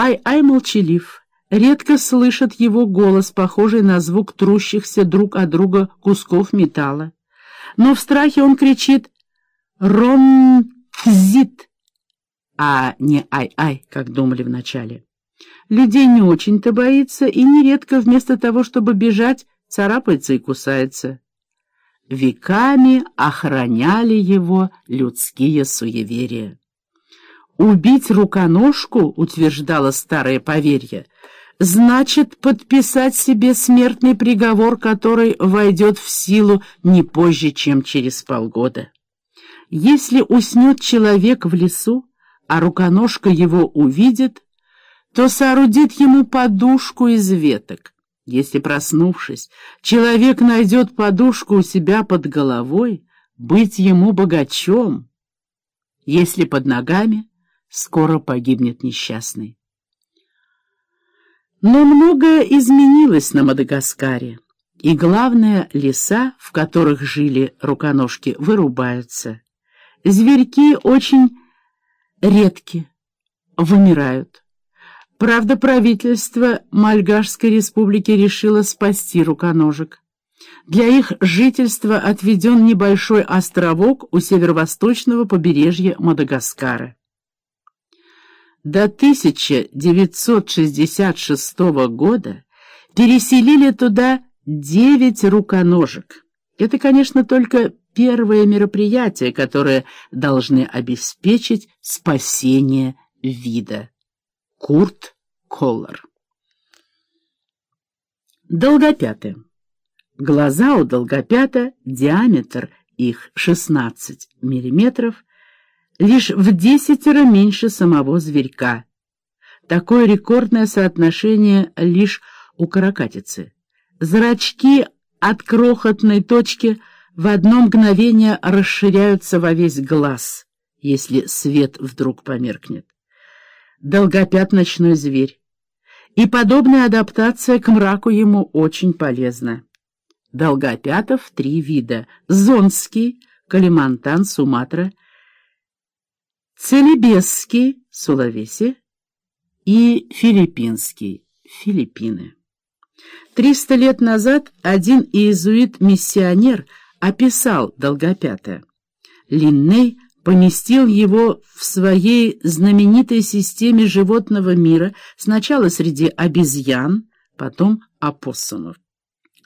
Ай-Ай молчалив, редко слышат его голос, похожий на звук трущихся друг от друга кусков металла. Но в страхе он кричит «Рон-зит», а не «Ай-Ай», как думали вначале. Людей не очень-то боится и нередко вместо того, чтобы бежать, царапается и кусается. Веками охраняли его людские суеверия. Убить руконожку, утверждало старое поверье, значит подписать себе смертный приговор, который войдет в силу не позже, чем через полгода. Если уснет человек в лесу, а руконожка его увидит, то соорудит ему подушку из веток. Если, проснувшись, человек найдет подушку у себя под головой, быть ему богачом. Если под ногами, скоро погибнет несчастный. Но многое изменилось на Мадагаскаре, и, главное, леса, в которых жили руконожки, вырубаются. Зверьки очень редки, вымирают. Правда, правительство Мальгашской республики решило спасти руконожек. Для их жительства отведен небольшой островок у северо-восточного побережья Мадагаскара. До 1966 года переселили туда девять руконожек. Это, конечно, только первое мероприятие, которое должны обеспечить спасение вида. Курт Коллар. Долгопятые. Глаза у долгопята, диаметр их 16 миллиметров, лишь в десятеро меньше самого зверька. Такое рекордное соотношение лишь у каракатицы. Зрачки от крохотной точки в одно мгновение расширяются во весь глаз, если свет вдруг померкнет долгопят ночной зверь. И подобная адаптация к мраку ему очень полезна. Долгопятов три вида — Зонский, Калимантан, Суматра, Целебесский, Сулавеси и Филиппинский, Филиппины. Триста лет назад один иезуит-миссионер описал долгопята. Линней — поместил его в своей знаменитой системе животного мира сначала среди обезьян, потом опоссумов.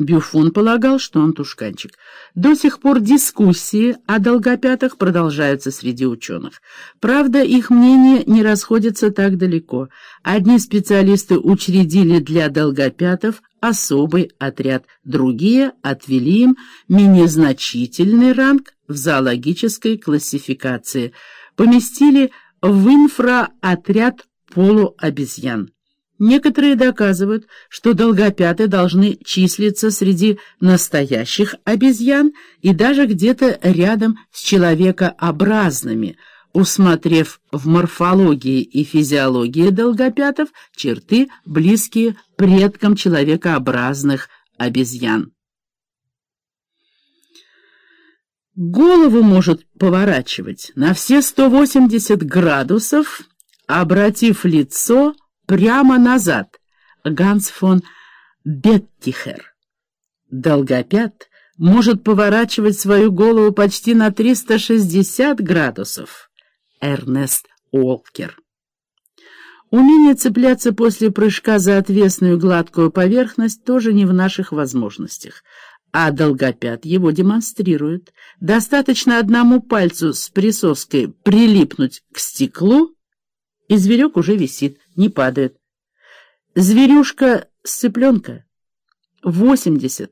Бюфон полагал, что он тушканчик. До сих пор дискуссии о долгопятах продолжаются среди ученых. Правда, их мнения не расходятся так далеко. Одни специалисты учредили для долгопятов особый отряд, другие отвели им менее значительный ранг в зоологической классификации, поместили в инфраотряд полуобезьян. Некоторые доказывают, что долгопятые должны числиться среди настоящих обезьян и даже где-то рядом с человекообразными, усмотрев в морфологии и физиологии долгопятов черты, близкие предкам человекообразных обезьян. Голову может поворачивать на все 180 градусов, обратив лицо прямо назад. Ганс фон Беттихер. Долгопят может поворачивать свою голову почти на 360 градусов. Эрнест Уолкер. Умение цепляться после прыжка за отвесную гладкую поверхность тоже не в наших возможностях а долгопят его демонстрирует. Достаточно одному пальцу с присоской прилипнуть к стеклу, и зверек уже висит, не падает. Зверюшка с цыпленка 80-150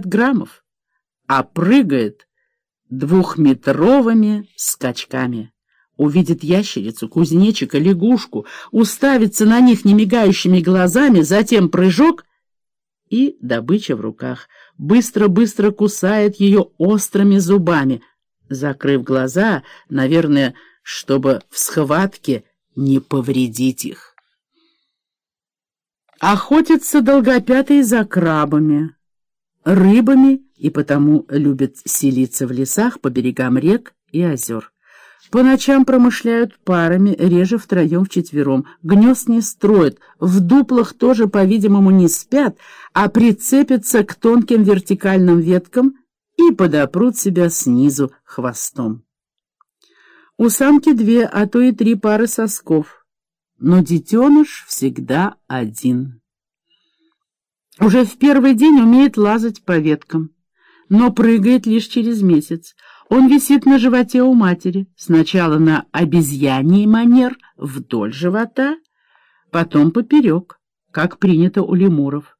граммов, а прыгает двухметровыми скачками. Увидит ящерицу, кузнечика, лягушку, уставится на них немигающими глазами, затем прыжок и добыча в руках. Быстро-быстро кусает ее острыми зубами, закрыв глаза, наверное, чтобы в схватке не повредить их. Охотятся долгопятые за крабами, рыбами и потому любят селиться в лесах по берегам рек и озер. По ночам промышляют парами, реже втроем-вчетвером. Гнезд не строят, в дуплах тоже, по-видимому, не спят, а прицепятся к тонким вертикальным веткам и подопрут себя снизу хвостом. У самки две, а то и три пары сосков, но детеныш всегда один. Уже в первый день умеет лазать по веткам, но прыгает лишь через месяц. Он висит на животе у матери, сначала на обезьяний манер вдоль живота, потом поперек, как принято у лемуров.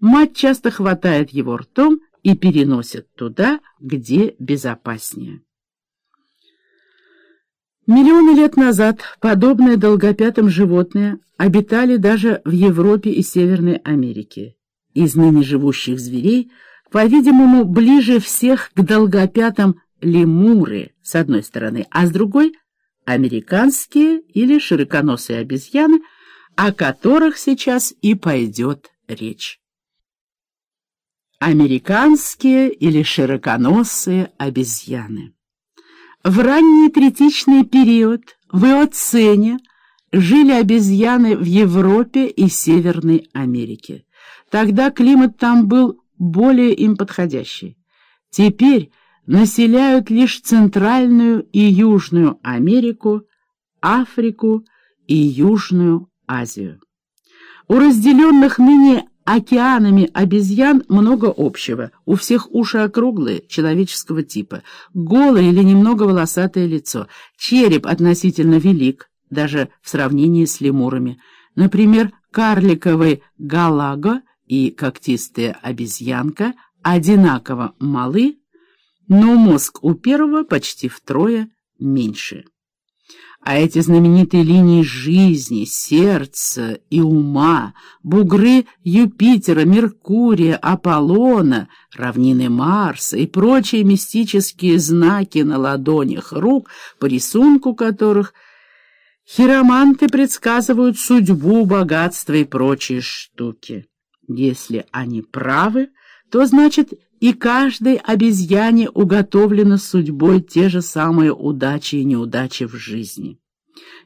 Мать часто хватает его ртом и переносит туда, где безопаснее. Миллионы лет назад подобные долгопятым животные обитали даже в Европе и Северной Америке. Из ныне живущих зверей, по-видимому, ближе всех к долгопятым лемуры с одной стороны, а с другой — американские или широконосые обезьяны, о которых сейчас и пойдет речь. Американские или широконосые обезьяны. В ранний третичный период в Иоцене жили обезьяны в Европе и Северной Америке. Тогда климат там был более им подходящий. Теперь населяют лишь Центральную и Южную Америку, Африку и Южную Азию. У разделенных ныне океанами обезьян много общего. У всех уши округлые, человеческого типа, голое или немного волосатое лицо, череп относительно велик, даже в сравнении с лемурами. Например, карликовый галаго и когтистая обезьянка одинаково малы, но мозг у первого почти втрое меньше. А эти знаменитые линии жизни, сердца и ума, бугры Юпитера, Меркурия, Аполлона, равнины Марса и прочие мистические знаки на ладонях рук, по рисунку которых хироманты предсказывают судьбу, богатство и прочие штуки. Если они правы, то значит и каждой обезьяне уготовлено судьбой те же самые удачи и неудачи в жизни.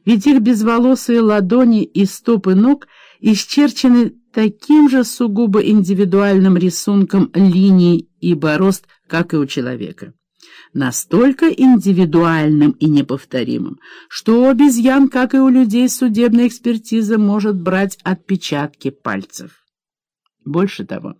Ведь их безволосые ладони и стопы ног исчерчены таким же сугубо индивидуальным рисунком линий и борозд, как и у человека. Настолько индивидуальным и неповторимым, что у обезьян, как и у людей, судебная экспертиза может брать отпечатки пальцев. Больше того,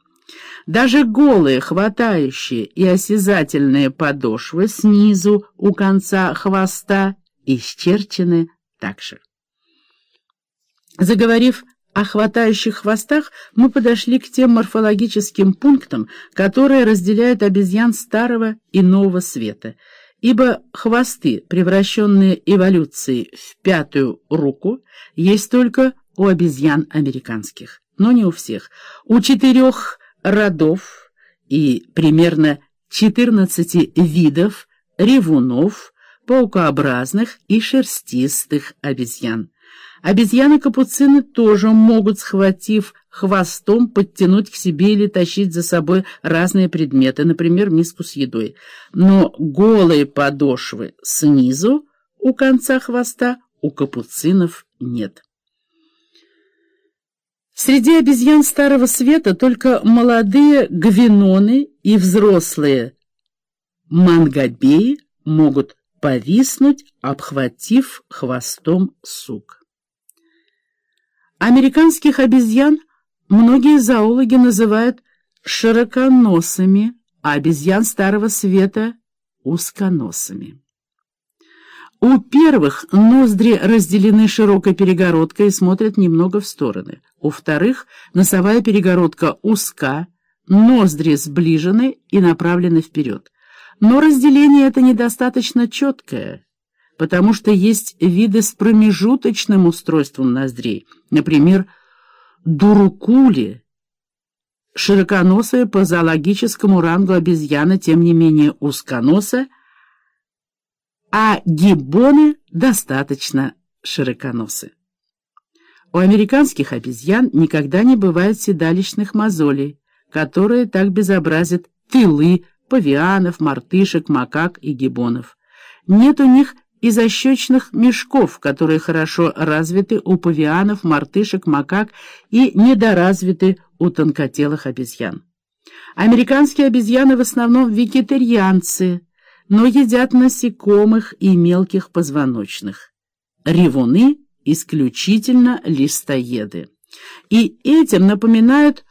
даже голые, хватающие и осязательные подошвы снизу у конца хвоста исчерчены так же. Заговорив о хватающих хвостах, мы подошли к тем морфологическим пунктам, которые разделяют обезьян старого и нового света, ибо хвосты, превращенные эволюцией в пятую руку, есть только у обезьян американских, но не у всех. У четырех родов и примерно 14 видов ревунов, паукообразных и шерстистых обезьян. Обезьяны-капуцины тоже могут, схватив хвостом, подтянуть к себе или тащить за собой разные предметы, например, миску с едой. Но голые подошвы снизу у конца хвоста у капуцинов нет. Среди обезьян Старого Света только молодые гвиноны и взрослые мангобеи могут повиснуть, обхватив хвостом сук. Американских обезьян многие зоологи называют широконосыми, а обезьян Старого Света — узконосыми. У первых ноздри разделены широкой перегородкой и смотрят немного в стороны. У вторых носовая перегородка узка, ноздри сближены и направлены вперед. Но разделение это недостаточно четкое, потому что есть виды с промежуточным устройством ноздрей, например, дурукули, широконосая по зоологическому рангу обезьяна, тем не менее узконоса, а гиббоны достаточно широконосы. У американских обезьян никогда не бывает седалищных мозолей, которые так безобразят тылы павианов, мартышек, макак и гиббонов. Нет у них из ощечных мешков, которые хорошо развиты у павианов, мартышек, макак и недоразвиты у тонкотелых обезьян. Американские обезьяны в основном вегетарианцы, но едят насекомых и мелких позвоночных. Ревуны исключительно листоеды. И этим напоминают